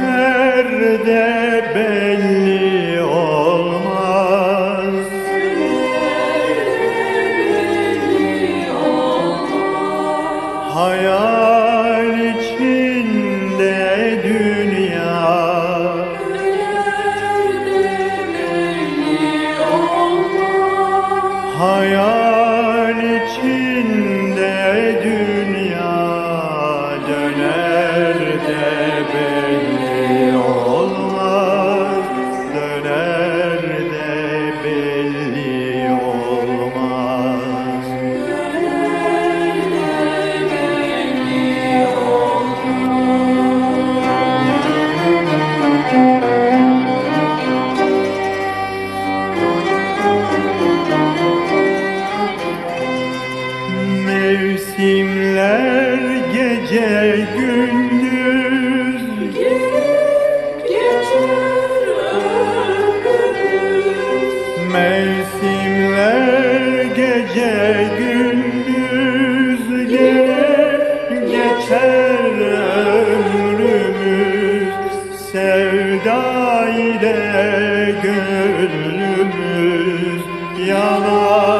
Söner de belli olmaz. Hayal Mevsimler gece gündüz? Mevsimler gece gündüz. Geçer ömrümüz. Sevda ile gönlümüz yanar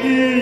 Spirit.